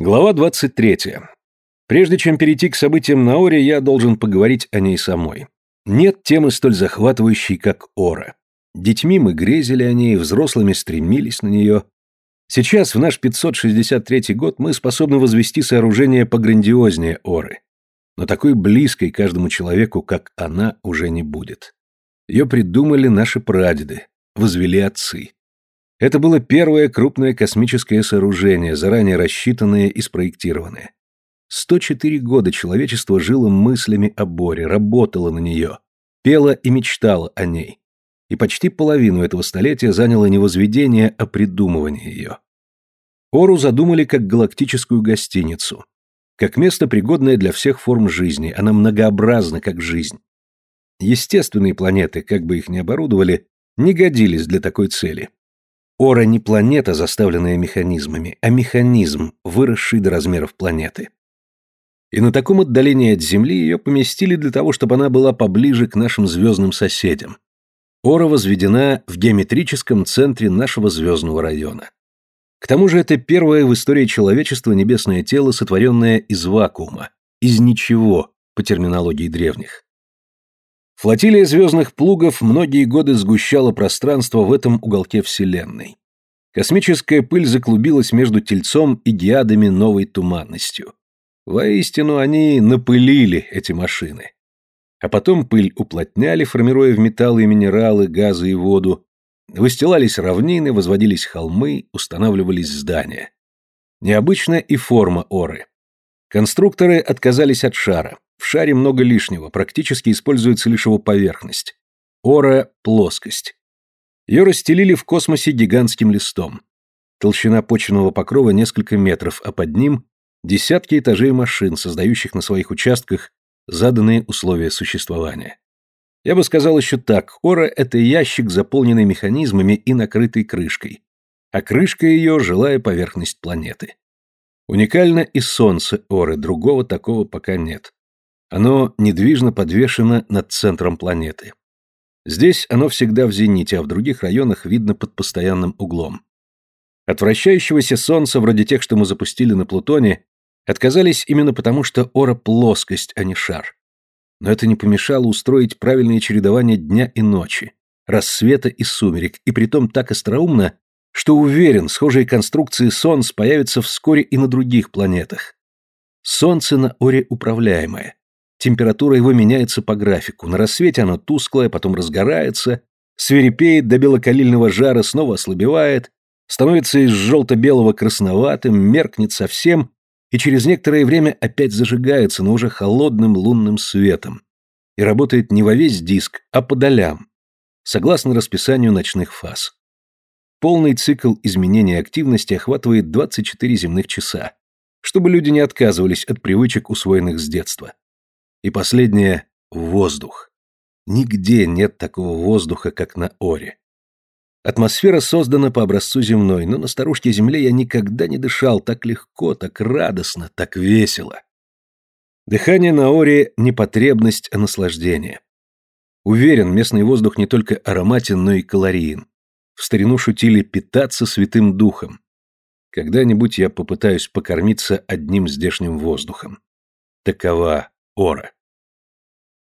Глава 23. Прежде чем перейти к событиям на Оре, я должен поговорить о ней самой. Нет темы столь захватывающей, как Ора. Детьми мы грезили о ней, взрослыми стремились на нее. Сейчас, в наш 563 год, мы способны возвести сооружение пограндиознее Оры. Но такой близкой каждому человеку, как она, уже не будет. Ее придумали наши прадеды, возвели отцы. Это было первое крупное космическое сооружение, заранее рассчитанное и спроектированное. 104 года человечество жило мыслями о Боре, работало на нее, пело и мечтало о ней. И почти половину этого столетия заняло не возведение, а придумывание ее. Ору задумали как галактическую гостиницу, как место, пригодное для всех форм жизни, она многообразна, как жизнь. Естественные планеты, как бы их ни оборудовали, не годились для такой цели. Ора не планета, заставленная механизмами, а механизм, выросший до размеров планеты. И на таком отдалении от Земли ее поместили для того, чтобы она была поближе к нашим звездным соседям. Ора возведена в геометрическом центре нашего звездного района. К тому же это первое в истории человечества небесное тело, сотворенное из вакуума, из ничего, по терминологии древних. Флотилия звездных плугов многие годы сгущала пространство в этом уголке Вселенной. Космическая пыль заклубилась между Тельцом и Геадами новой туманностью. Воистину, они напылили эти машины. А потом пыль уплотняли, формируя в металлы и минералы, газы и воду. Выстилались равнины, возводились холмы, устанавливались здания. Необычная и форма оры. Конструкторы отказались от шара. В шаре много лишнего, практически используется лишь его поверхность. Ора – плоскость. Ее расстелили в космосе гигантским листом. Толщина почвенного покрова несколько метров, а под ним – десятки этажей машин, создающих на своих участках заданные условия существования. Я бы сказал еще так, Ора – это ящик, заполненный механизмами и накрытый крышкой, а крышка ее – жилая поверхность планеты. Уникально и Солнце Оры, другого такого пока нет. Оно недвижно подвешено над центром планеты. Здесь оно всегда в зените, а в других районах видно под постоянным углом. От вращающегося Солнца, вроде тех, что мы запустили на Плутоне, отказались именно потому, что Ора – плоскость, а не шар. Но это не помешало устроить правильное чередование дня и ночи, рассвета и сумерек, и притом так остроумно, что уверен, схожие конструкции Солнц появятся вскоре и на других планетах. Солнце на Оре управляемое, Температура его меняется по графику. На рассвете оно тусклое, потом разгорается, свирепеет до белокалильного жара, снова ослабевает, становится из желто-белого красноватым, меркнет совсем и через некоторое время опять зажигается, но уже холодным лунным светом. И работает не во весь диск, а по долям, согласно расписанию ночных фаз. Полный цикл изменения активности охватывает 24 земных часа, чтобы люди не отказывались от привычек, усвоенных с детства. И последнее — воздух. Нигде нет такого воздуха, как на Оре. Атмосфера создана по образцу земной, но на старушке Земле я никогда не дышал так легко, так радостно, так весело. Дыхание на Оре — не потребность, а наслаждение. Уверен, местный воздух не только ароматен, но и калориен. В старину шутили питаться святым духом. Когда-нибудь я попытаюсь покормиться одним здешним воздухом. Такова Ора.